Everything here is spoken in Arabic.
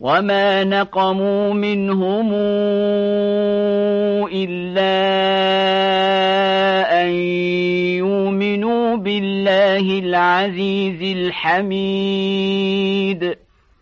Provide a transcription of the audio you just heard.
وما نقموا منهم إلا أن يؤمنوا بالله العزيز الحميد